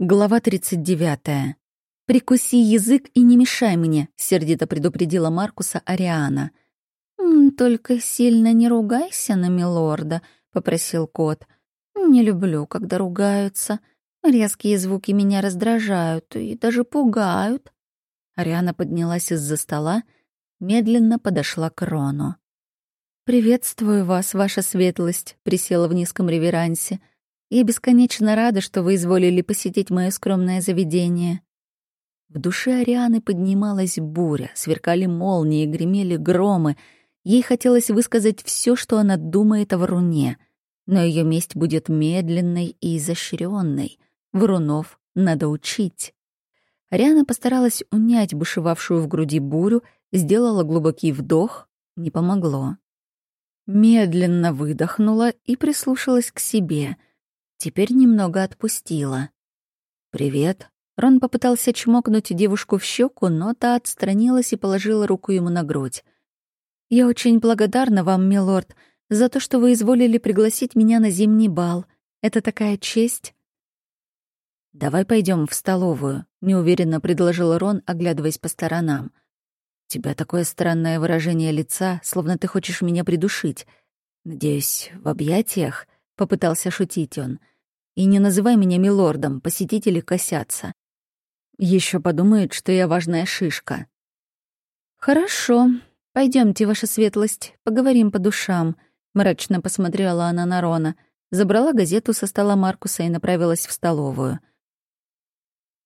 Глава 39. «Прикуси язык и не мешай мне», — сердито предупредила Маркуса Ариана. «Только сильно не ругайся на милорда», — попросил кот. «Не люблю, когда ругаются. Резкие звуки меня раздражают и даже пугают». Ариана поднялась из-за стола, медленно подошла к Рону. «Приветствую вас, ваша светлость», — присела в низком реверансе. Я бесконечно рада, что вы изволили посетить мое скромное заведение». В душе Арианы поднималась буря, сверкали молнии, гремели громы. Ей хотелось высказать все, что она думает о Вруне, но ее месть будет медленной и изощренной. Врунов надо учить. Ариана постаралась унять бушевавшую в груди бурю, сделала глубокий вдох, не помогло. Медленно выдохнула и прислушалась к себе — Теперь немного отпустила. «Привет». Рон попытался чмокнуть девушку в щеку, но та отстранилась и положила руку ему на грудь. «Я очень благодарна вам, милорд, за то, что вы изволили пригласить меня на зимний бал. Это такая честь». «Давай пойдем в столовую», — неуверенно предложил Рон, оглядываясь по сторонам. «У тебя такое странное выражение лица, словно ты хочешь меня придушить. Надеюсь, в объятиях?» — попытался шутить он. И не называй меня милордом, посетители косятся. Еще подумают, что я важная шишка. Хорошо, пойдемте, ваша светлость, поговорим по душам. Мрачно посмотрела она на Рона, забрала газету со стола Маркуса и направилась в столовую.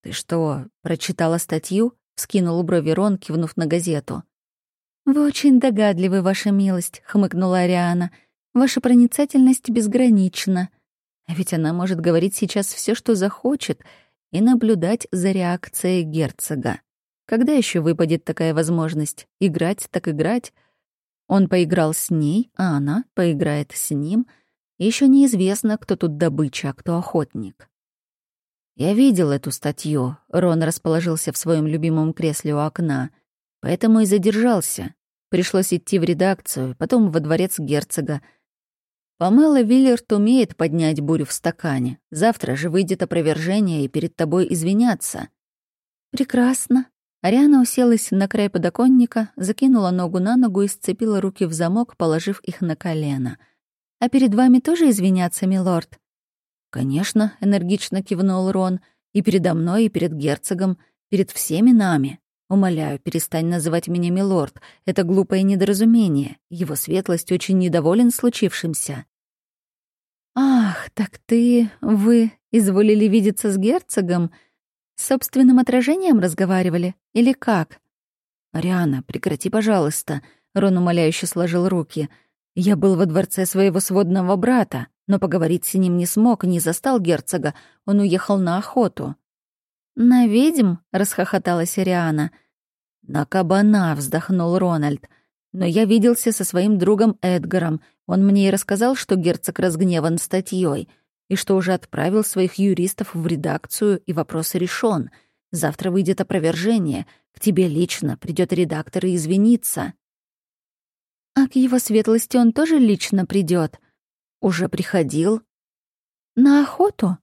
«Ты что, прочитала статью?» — вскинул брови Рон, кивнув на газету. «Вы очень догадливы, ваша милость», — хмыкнула Ариана. «Ваша проницательность безгранична». А ведь она может говорить сейчас все, что захочет, и наблюдать за реакцией герцога. Когда еще выпадет такая возможность? Играть так играть? Он поиграл с ней, а она поиграет с ним. Еще неизвестно, кто тут добыча, а кто охотник. Я видел эту статью. Рон расположился в своем любимом кресле у окна, поэтому и задержался. Пришлось идти в редакцию, потом во дворец герцога, Памела Виллерт умеет поднять бурю в стакане. Завтра же выйдет опровержение и перед тобой извиняться. Прекрасно. Ариана уселась на край подоконника, закинула ногу на ногу и сцепила руки в замок, положив их на колено. «А перед вами тоже извиняться, милорд?» «Конечно», — энергично кивнул Рон. «И передо мной, и перед герцогом, перед всеми нами. Умоляю, перестань называть меня милорд. Это глупое недоразумение. Его светлость очень недоволен случившимся». «Ах, так ты, вы изволили видеться с герцогом? С собственным отражением разговаривали? Или как?» «Ариана, прекрати, пожалуйста», — Рон умоляюще сложил руки. «Я был во дворце своего сводного брата, но поговорить с ним не смог, не застал герцога. Он уехал на охоту». «На ведьм?» — расхохоталась Ариана. «На кабана», — вздохнул Рональд. «Но я виделся со своим другом Эдгаром. Он мне и рассказал, что герцог разгневан статьей и что уже отправил своих юристов в редакцию, и вопрос решен. Завтра выйдет опровержение. К тебе лично придет редактор и извинится». «А к его светлости он тоже лично придет? «Уже приходил». «На охоту?»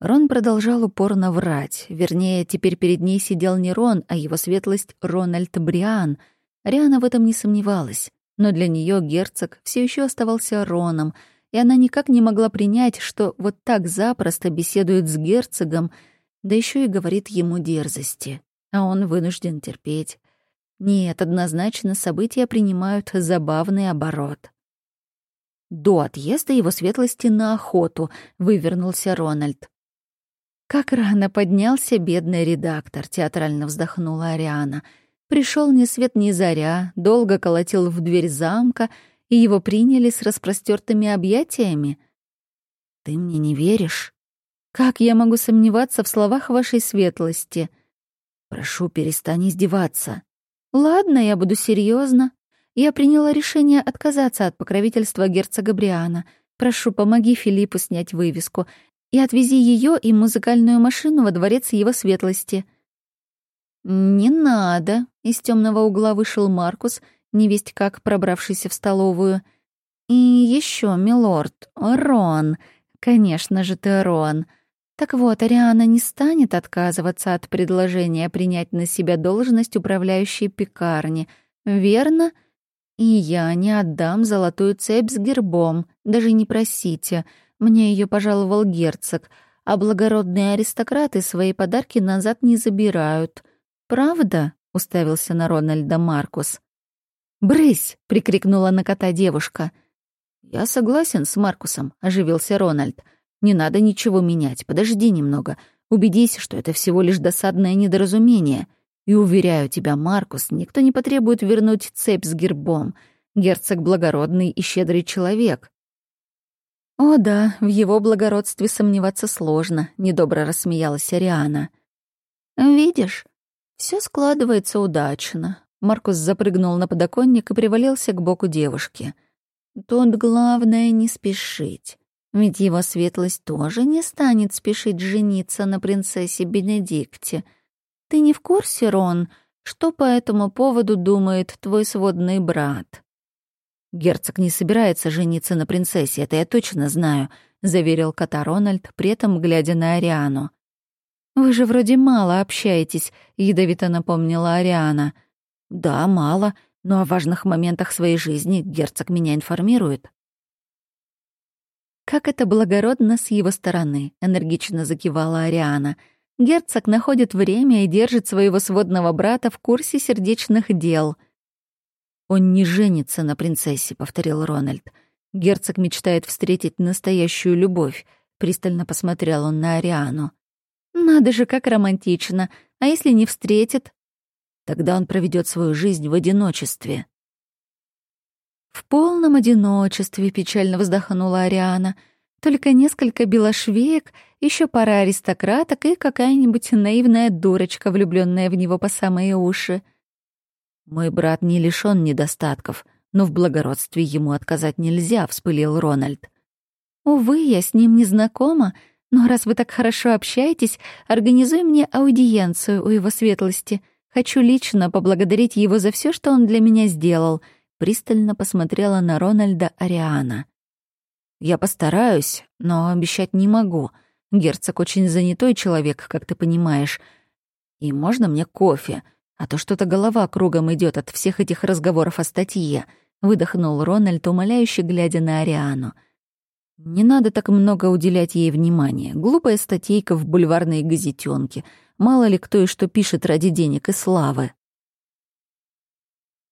Рон продолжал упорно врать. Вернее, теперь перед ней сидел не Рон, а его светлость Рональд Бриан. Риана в этом не сомневалась. Но для нее герцог все еще оставался Роном, и она никак не могла принять, что вот так запросто беседует с герцогом, да еще и говорит ему дерзости. А он вынужден терпеть. Нет, однозначно события принимают забавный оборот. До отъезда его светлости на охоту вывернулся Рональд. «Как рано поднялся бедный редактор», — театрально вздохнула Ариана — Пришел ни свет ни заря, долго колотил в дверь замка, и его приняли с распростертыми объятиями. «Ты мне не веришь?» «Как я могу сомневаться в словах вашей светлости?» «Прошу, перестань издеваться». «Ладно, я буду серьезно. Я приняла решение отказаться от покровительства герцога Бриана. Прошу, помоги Филиппу снять вывеску и отвези ее и музыкальную машину во дворец его светлости». «Не надо!» — из темного угла вышел Маркус, невесть как пробравшийся в столовую. «И еще, милорд, Рон. Конечно же ты Рон. Так вот, Ариана не станет отказываться от предложения принять на себя должность управляющей пекарни, верно? И я не отдам золотую цепь с гербом, даже не просите. Мне ее пожаловал герцог, а благородные аристократы свои подарки назад не забирают. Правда? уставился на Рональда Маркус. «Брысь!» — прикрикнула на кота девушка. «Я согласен с Маркусом», — оживился Рональд. Не надо ничего менять, подожди немного. Убедись, что это всего лишь досадное недоразумение. И уверяю тебя, Маркус, никто не потребует вернуть цепь с гербом. Герцог благородный и щедрый человек. О да, в его благородстве сомневаться сложно, недобро рассмеялась Ариана. Видишь, все складывается удачно. Маркус запрыгнул на подоконник и привалился к боку девушки. Тут главное не спешить. Ведь его светлость тоже не станет спешить жениться на принцессе Бенедикте. Ты не в курсе, Рон, что по этому поводу думает твой сводный брат? Герцог не собирается жениться на принцессе, это я точно знаю, заверил кота Рональд, при этом глядя на Ариану. Вы же вроде мало общаетесь, ядовито напомнила Ариана. Да, мало, но о важных моментах своей жизни герцог меня информирует. «Как это благородно с его стороны», — энергично закивала Ариана. «Герцог находит время и держит своего сводного брата в курсе сердечных дел». «Он не женится на принцессе», — повторил Рональд. «Герцог мечтает встретить настоящую любовь», — пристально посмотрел он на Ариану. «Надо же, как романтично. А если не встретит?» «Тогда он проведет свою жизнь в одиночестве». В полном одиночестве печально вздохнула Ариана. Только несколько белошвеек, еще пара аристократок и какая-нибудь наивная дурочка, влюбленная в него по самые уши. Мой брат не лишён недостатков, но в благородстве ему отказать нельзя, вспылил Рональд. Увы, я с ним не знакома, но раз вы так хорошо общаетесь, организуй мне аудиенцию у его светлости. Хочу лично поблагодарить его за все, что он для меня сделал — пристально посмотрела на Рональда Ариана. «Я постараюсь, но обещать не могу. Герцог очень занятой человек, как ты понимаешь. И можно мне кофе? А то что-то голова кругом идет от всех этих разговоров о статье», — выдохнул Рональд, умоляюще глядя на Ариану. «Не надо так много уделять ей внимания. Глупая статейка в бульварной газетенке. Мало ли кто и что пишет ради денег и славы».